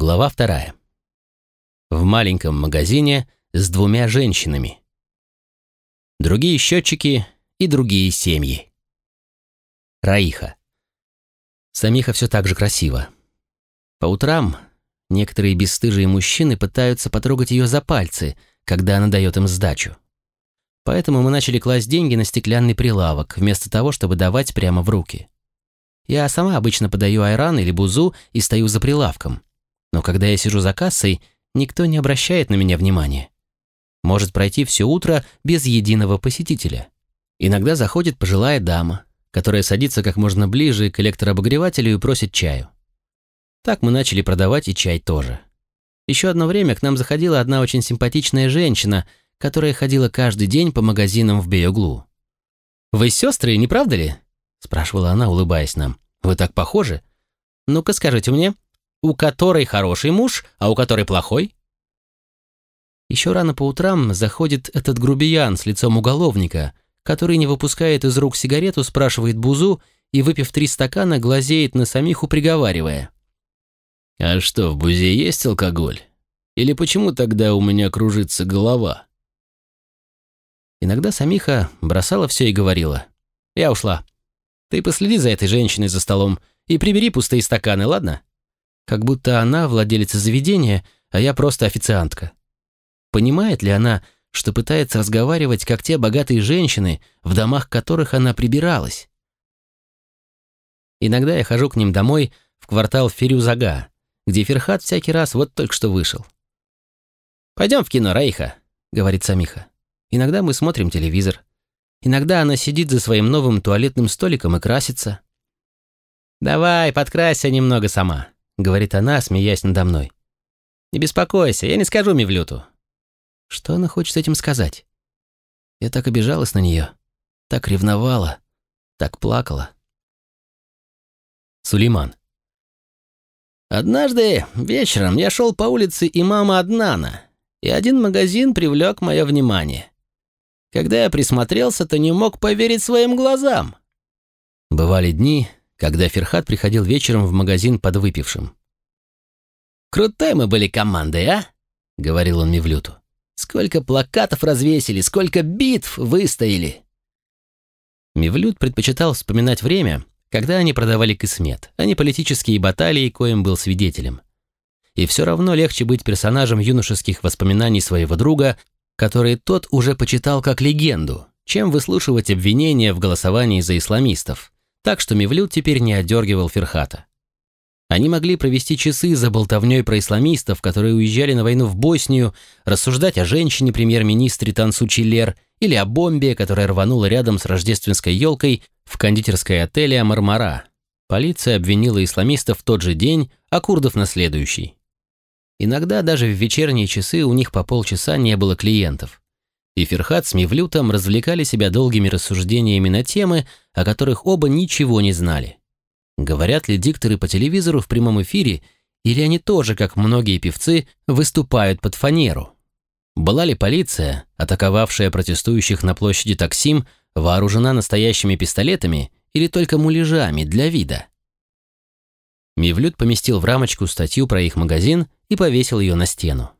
Глава вторая. В маленьком магазине с двумя женщинами. Другие счетчики и другие семьи. Раиха. Самиха все так же красиво. По утрам некоторые бесстыжие мужчины пытаются потрогать ее за пальцы, когда она дает им сдачу. Поэтому мы начали класть деньги на стеклянный прилавок, вместо того, чтобы давать прямо в руки. Я сама обычно подаю айран или бузу и стою за прилавком. Но когда я сижу за кассой, никто не обращает на меня внимания. Может пройти все утро без единого посетителя. Иногда заходит пожилая дама, которая садится как можно ближе к электрообогревателю и просит чаю. Так мы начали продавать и чай тоже. Еще одно время к нам заходила одна очень симпатичная женщина, которая ходила каждый день по магазинам в Беоглу. «Вы сестры, не правда ли?» – спрашивала она, улыбаясь нам. «Вы так похожи. Ну-ка скажите мне, у которой хороший муж, а у которой плохой? Еще рано по утрам заходит этот грубиян с лицом уголовника, который не выпускает из рук сигарету, спрашивает Бузу и, выпив три стакана, глазеет на самиху, приговаривая. «А что, в Бузе есть алкоголь? Или почему тогда у меня кружится голова?» Иногда самиха бросала все и говорила. «Я ушла. Ты последи за этой женщиной за столом и прибери пустые стаканы, ладно?» Как будто она владелица заведения, а я просто официантка. Понимает ли она, что пытается разговаривать, как те богатые женщины, в домах которых она прибиралась? Иногда я хожу к ним домой в квартал Фирюзага, где Ферхат всякий раз вот только что вышел. «Пойдем в кино, Раиха», — говорит Самиха. Иногда мы смотрим телевизор. Иногда она сидит за своим новым туалетным столиком и красится. «Давай, подкрасься немного сама», говорит она, смеясь надо мной. «Не беспокойся, я не скажу Мивлюту». Что она хочет этим сказать? Я так обижалась на нее, так ревновала, так плакала. Сулейман. Однажды вечером я шел по улице имама Аднана, и один магазин привлек мое внимание. Когда я присмотрелся, то не мог поверить своим глазам. Бывали дни, когда Ферхат приходил вечером в магазин под выпившим. «Крутой мы были командой, а?» — говорил он Мивлюту. «Сколько плакатов развесили, сколько битв выстояли!» Мивлют предпочитал вспоминать время, когда они продавали кисмет, а не политические баталии, коим был свидетелем. И все равно легче быть персонажем юношеских воспоминаний своего друга, которые тот уже почитал как легенду, чем выслушивать обвинения в голосовании за исламистов, так что Мивлют теперь не одергивал Ферхата. Они могли провести часы за болтовней про исламистов, которые уезжали на войну в Боснию, рассуждать о женщине премьер-министре Тансу Чиллер или о бомбе, которая рванула рядом с рождественской елкой в кондитерской отеле Мармара. Полиция обвинила исламистов в тот же день, а курдов на следующий. Иногда даже в вечерние часы у них по полчаса не было клиентов. И Ферхат с Мивлютом развлекали себя долгими рассуждениями на темы, о которых оба ничего не знали. Говорят ли дикторы по телевизору в прямом эфире, или они тоже, как многие певцы, выступают под фанеру? Была ли полиция, атаковавшая протестующих на площади Таксим, вооружена настоящими пистолетами или только муляжами для вида? Мивлют поместил в рамочку статью про их магазин и повесил ее на стену.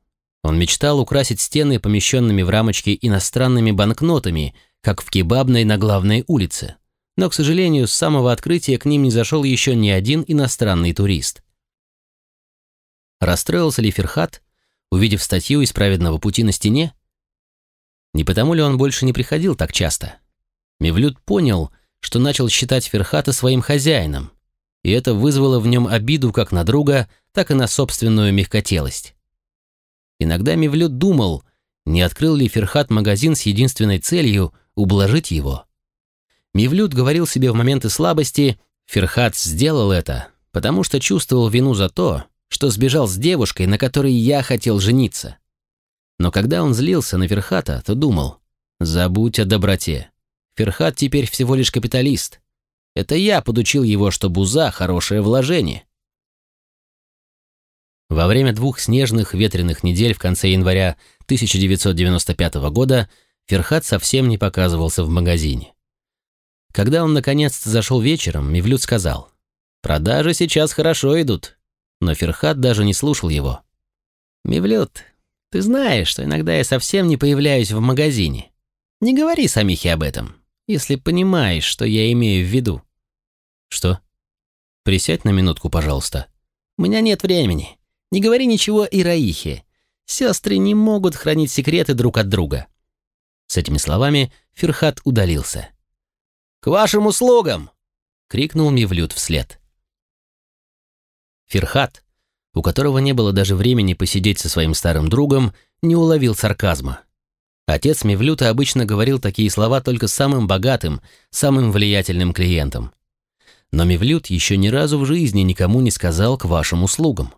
Он мечтал украсить стены помещенными в рамочке иностранными банкнотами, как в кебабной на главной улице но, к сожалению, с самого открытия к ним не зашел еще ни один иностранный турист. Расстроился ли Ферхат, увидев статью из праведного пути на стене? Не потому ли он больше не приходил так часто? Мевлюд понял, что начал считать Ферхата своим хозяином, и это вызвало в нем обиду как на друга, так и на собственную мягкотелость. Иногда Мевлюд думал, не открыл ли Ферхат магазин с единственной целью ублажить его. Мивлют говорил себе в моменты слабости, Ферхат сделал это, потому что чувствовал вину за то, что сбежал с девушкой, на которой я хотел жениться. Но когда он злился на Ферхата, то думал, забудь о доброте. Ферхат теперь всего лишь капиталист. Это я подучил его, что буза – хорошее вложение. Во время двух снежных ветреных недель в конце января 1995 года Ферхат совсем не показывался в магазине. Когда он наконец-то зашел вечером, Мивлют сказал, «Продажи сейчас хорошо идут». но Ферхат даже не слушал его. «Мивлют, ты знаешь, что иногда я совсем не появляюсь в магазине. Не говори Самихе об этом, если понимаешь, что я имею в виду». «Что?» «Присядь на минутку, пожалуйста». «У меня нет времени. Не говори ничего и Раихе. Сестры не могут хранить секреты друг от друга». С этими словами Ферхат удалился. «К вашим услугам!» — крикнул Мивлют вслед. Ферхат, у которого не было даже времени посидеть со своим старым другом, не уловил сарказма. Отец Мивлюта обычно говорил такие слова только самым богатым, самым влиятельным клиентам. Но Мивлют еще ни разу в жизни никому не сказал к вашим услугам.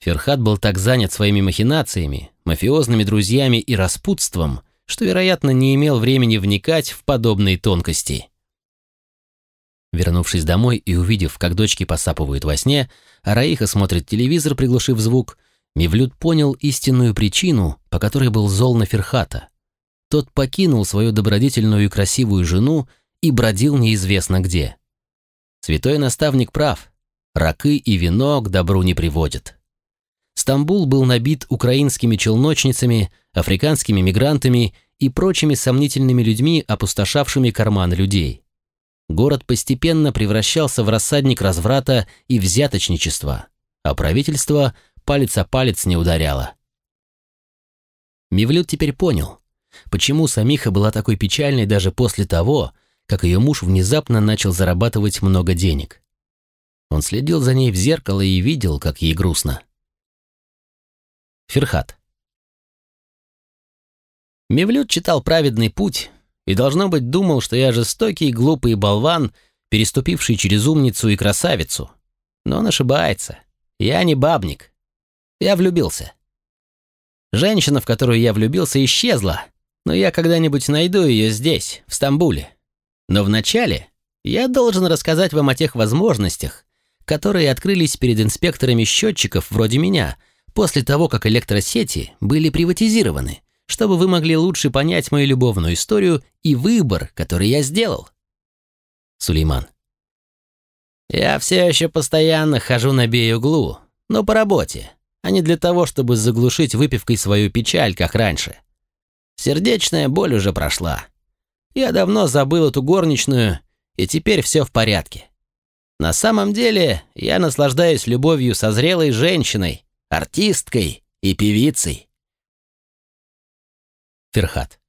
Ферхат был так занят своими махинациями, мафиозными друзьями и распутством, что, вероятно, не имел времени вникать в подобные тонкости. Вернувшись домой и увидев, как дочки посапывают во сне, а Раиха смотрит телевизор, приглушив звук, Мивлют понял истинную причину, по которой был зол на Ферхата. Тот покинул свою добродетельную и красивую жену и бродил неизвестно где. Святой наставник прав. Раки и вино к добру не приводят. Стамбул был набит украинскими челночницами, африканскими мигрантами и прочими сомнительными людьми, опустошавшими карманы людей город постепенно превращался в рассадник разврата и взяточничества, а правительство палец о палец не ударяло. Мивлют теперь понял, почему Самиха была такой печальной даже после того, как ее муж внезапно начал зарабатывать много денег. Он следил за ней в зеркало и видел, как ей грустно. Ферхат. Мивлют читал «Праведный путь», и, должно быть, думал, что я жестокий, глупый болван, переступивший через умницу и красавицу. Но он ошибается. Я не бабник. Я влюбился. Женщина, в которую я влюбился, исчезла, но я когда-нибудь найду ее здесь, в Стамбуле. Но вначале я должен рассказать вам о тех возможностях, которые открылись перед инспекторами счетчиков вроде меня после того, как электросети были приватизированы чтобы вы могли лучше понять мою любовную историю и выбор, который я сделал. Сулейман. Я все еще постоянно хожу на бей-углу, но по работе, а не для того, чтобы заглушить выпивкой свою печаль, как раньше. Сердечная боль уже прошла. Я давно забыл эту горничную, и теперь все в порядке. На самом деле, я наслаждаюсь любовью со зрелой женщиной, артисткой и певицей. Ферхат.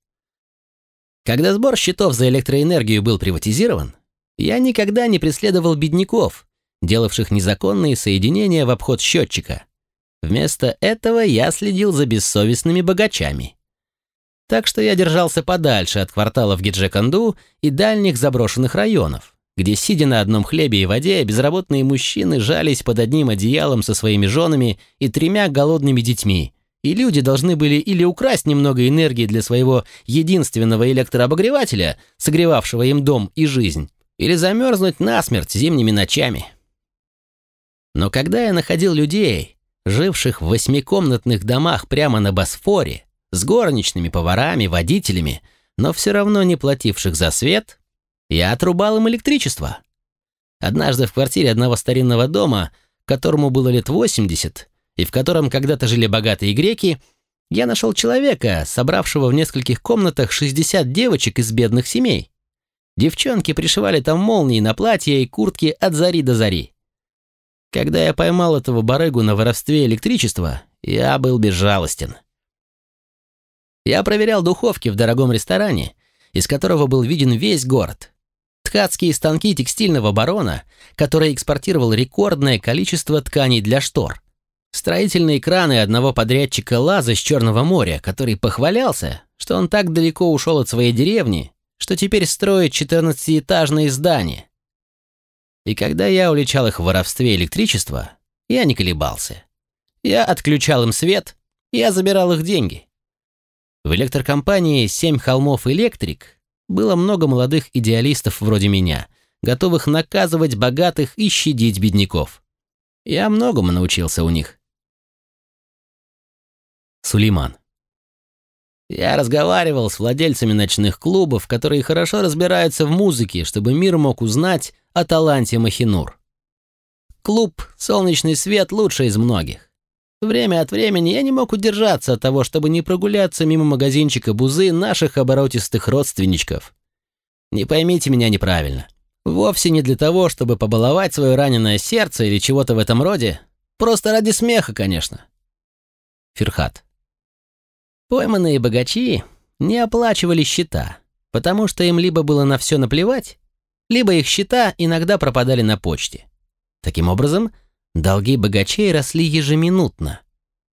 Когда сбор счетов за электроэнергию был приватизирован, я никогда не преследовал бедняков, делавших незаконные соединения в обход счетчика. Вместо этого я следил за бессовестными богачами. Так что я держался подальше от кварталов Гиджеканду и дальних заброшенных районов, где, сидя на одном хлебе и воде, безработные мужчины жались под одним одеялом со своими женами и тремя голодными детьми, и люди должны были или украсть немного энергии для своего единственного электрообогревателя, согревавшего им дом и жизнь, или замерзнуть насмерть зимними ночами. Но когда я находил людей, живших в восьмикомнатных домах прямо на Босфоре, с горничными, поварами, водителями, но все равно не плативших за свет, я отрубал им электричество. Однажды в квартире одного старинного дома, которому было лет 80, и в котором когда-то жили богатые греки, я нашел человека, собравшего в нескольких комнатах 60 девочек из бедных семей. Девчонки пришивали там молнии на платья и куртки от зари до зари. Когда я поймал этого барыгу на воровстве электричества, я был безжалостен. Я проверял духовки в дорогом ресторане, из которого был виден весь город. Ткацкие станки текстильного барона, который экспортировал рекордное количество тканей для штор – Строительные краны одного подрядчика Лаза с Черного моря, который похвалялся, что он так далеко ушел от своей деревни, что теперь строит 14-этажные здания. И когда я уличал их в воровстве электричества, я не колебался. Я отключал им свет, я забирал их деньги. В электрокомпании «Семь холмов электрик» было много молодых идеалистов вроде меня, готовых наказывать богатых и щадить бедняков. Я многому научился у них. Сулейман. Я разговаривал с владельцами ночных клубов, которые хорошо разбираются в музыке, чтобы мир мог узнать о таланте Махинур. клуб «Солнечный свет» лучший из многих. Время от времени я не мог удержаться от того, чтобы не прогуляться мимо магазинчика бузы наших оборотистых родственничков. Не поймите меня неправильно. Вовсе не для того, чтобы побаловать свое раненое сердце или чего-то в этом роде. Просто ради смеха, конечно. Ферхат. Пойманные богачи не оплачивали счета, потому что им либо было на все наплевать, либо их счета иногда пропадали на почте. Таким образом, долги богачей росли ежеминутно.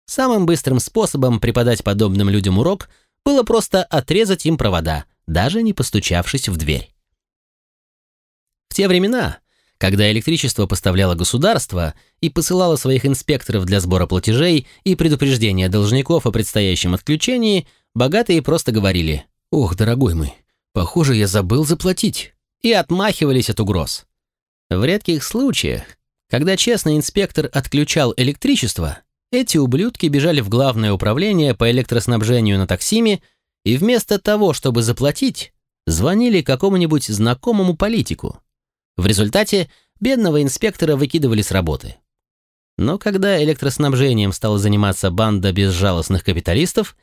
Самым быстрым способом преподать подобным людям урок было просто отрезать им провода, даже не постучавшись в дверь. В те времена, когда электричество поставляло государство и посылало своих инспекторов для сбора платежей и предупреждения должников о предстоящем отключении, богатые просто говорили «Ох, дорогой мой, похоже, я забыл заплатить» и отмахивались от угроз. В редких случаях, когда честный инспектор отключал электричество, эти ублюдки бежали в главное управление по электроснабжению на таксиме и вместо того, чтобы заплатить, звонили какому-нибудь знакомому политику. В результате бедного инспектора выкидывали с работы. Но когда электроснабжением стала заниматься банда безжалостных капиталистов,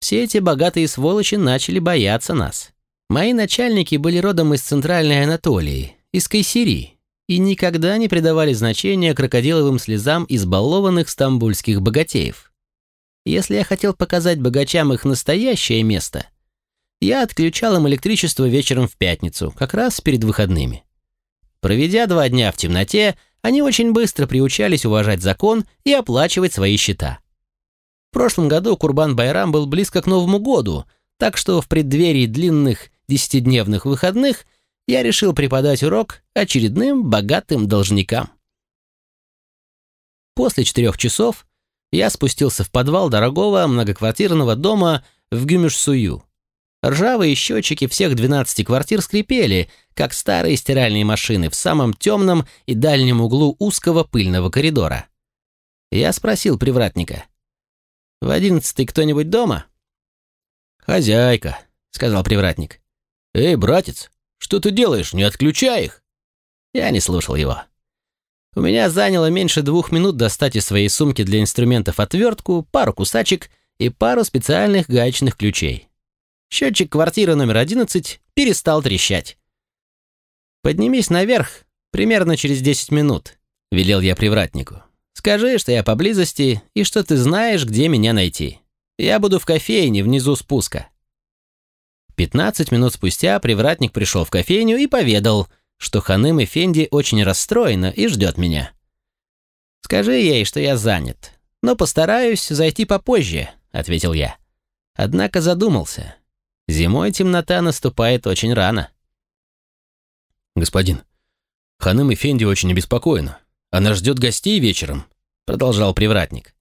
все эти богатые сволочи начали бояться нас. Мои начальники были родом из Центральной Анатолии, из Кайсерии, и никогда не придавали значения крокодиловым слезам избалованных стамбульских богатеев. Если я хотел показать богачам их настоящее место, я отключал им электричество вечером в пятницу, как раз перед выходными. Проведя два дня в темноте, они очень быстро приучались уважать закон и оплачивать свои счета. В прошлом году Курбан-Байрам был близко к Новому году, так что в преддверии длинных десятидневных выходных я решил преподать урок очередным богатым должникам. После четырех часов я спустился в подвал дорогого многоквартирного дома в Гюмюш-Сую. Ржавые счетчики всех 12 квартир скрипели, как старые стиральные машины в самом темном и дальнем углу узкого пыльного коридора. Я спросил привратника. «В одиннадцатый кто-нибудь дома?» «Хозяйка», — сказал привратник. «Эй, братец, что ты делаешь? Не отключай их!» Я не слушал его. У меня заняло меньше двух минут достать из своей сумки для инструментов отвертку, пару кусачек и пару специальных гаечных ключей. Счетчик квартиры номер 11 перестал трещать. «Поднимись наверх примерно через 10 минут», — велел я привратнику. «Скажи, что я поблизости и что ты знаешь, где меня найти. Я буду в кофейне внизу спуска». 15 минут спустя привратник пришел в кофейню и поведал, что Ханым Эфенди очень расстроена и ждет меня. «Скажи ей, что я занят, но постараюсь зайти попозже», — ответил я. Однако задумался. Зимой темнота наступает очень рано. «Господин, Ханым Эфенди очень обеспокоена. Она ждет гостей вечером», — продолжал привратник.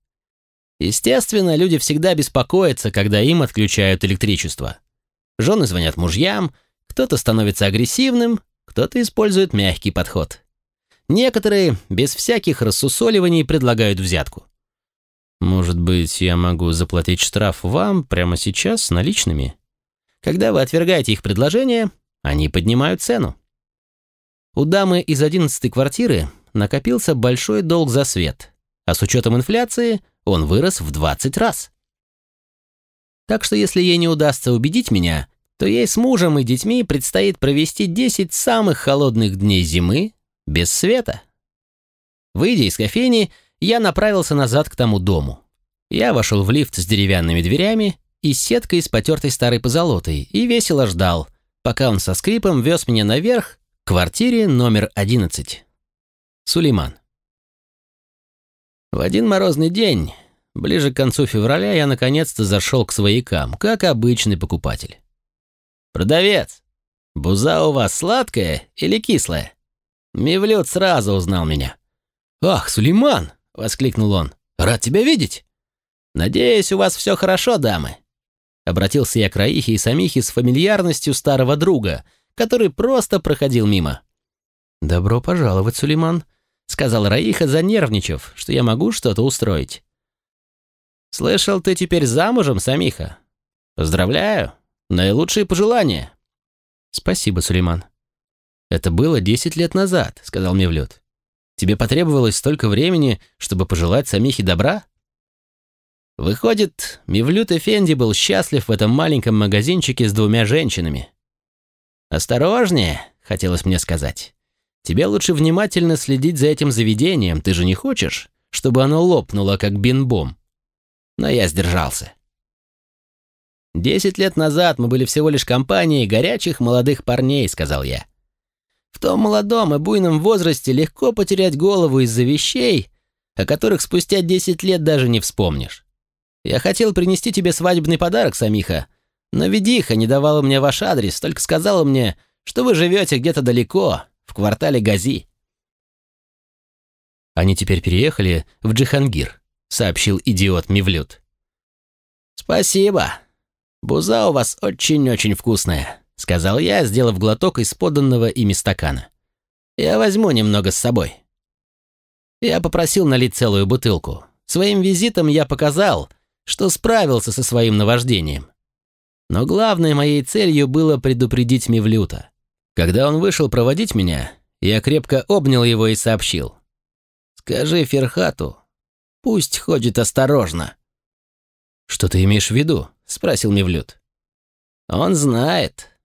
Естественно, люди всегда беспокоятся, когда им отключают электричество. Жены звонят мужьям, кто-то становится агрессивным, кто-то использует мягкий подход. Некоторые без всяких рассусоливаний предлагают взятку. «Может быть, я могу заплатить штраф вам прямо сейчас наличными?» Когда вы отвергаете их предложение, они поднимают цену. У дамы из одиннадцатой квартиры накопился большой долг за свет, а с учетом инфляции он вырос в 20 раз. Так что если ей не удастся убедить меня, то ей с мужем и детьми предстоит провести 10 самых холодных дней зимы без света. Выйдя из кофейни, я направился назад к тому дому. Я вошел в лифт с деревянными дверями и сеткой из потертой старой позолотой и весело ждал, пока он со скрипом вез меня наверх к квартире номер 11. Сулейман. В один морозный день, ближе к концу февраля, я наконец-то зашел к своякам, как обычный покупатель. «Продавец, буза у вас сладкая или кислая?» Мивлют сразу узнал меня. «Ах, Сулейман!» — воскликнул он. «Рад тебя видеть!» «Надеюсь, у вас все хорошо, дамы?» Обратился я к Раихе и Самихе с фамильярностью старого друга, который просто проходил мимо. «Добро пожаловать, Сулейман», — сказал Раиха, занервничав, что я могу что-то устроить. «Слышал, ты теперь замужем, Самиха? Поздравляю. Наилучшие пожелания». «Спасибо, Сулейман». «Это было десять лет назад», — сказал Мевлюд. Тебе потребовалось столько времени, чтобы пожелать самихе добра? Выходит, Мивлют Эфенди был счастлив в этом маленьком магазинчике с двумя женщинами. «Осторожнее», — хотелось мне сказать. «Тебе лучше внимательно следить за этим заведением, ты же не хочешь, чтобы оно лопнуло, как бинбом?» Но я сдержался. «Десять лет назад мы были всего лишь компанией горячих молодых парней», — сказал я. «В том молодом и буйном возрасте легко потерять голову из-за вещей, о которых спустя десять лет даже не вспомнишь. Я хотел принести тебе свадебный подарок, Самиха, но ведиха не давала мне ваш адрес, только сказала мне, что вы живете где-то далеко, в квартале Гази». «Они теперь переехали в Джихангир», — сообщил идиот Мивлют. «Спасибо. Буза у вас очень-очень вкусная», — сказал я, сделав глоток из поданного ими стакана. «Я возьму немного с собой». Я попросил налить целую бутылку. Своим визитом я показал, что справился со своим наваждением. Но главной моей целью было предупредить Мивлюта. Когда он вышел проводить меня, я крепко обнял его и сообщил. «Скажи Ферхату, пусть ходит осторожно». «Что ты имеешь в виду?» — спросил Мивлют. «Он знает.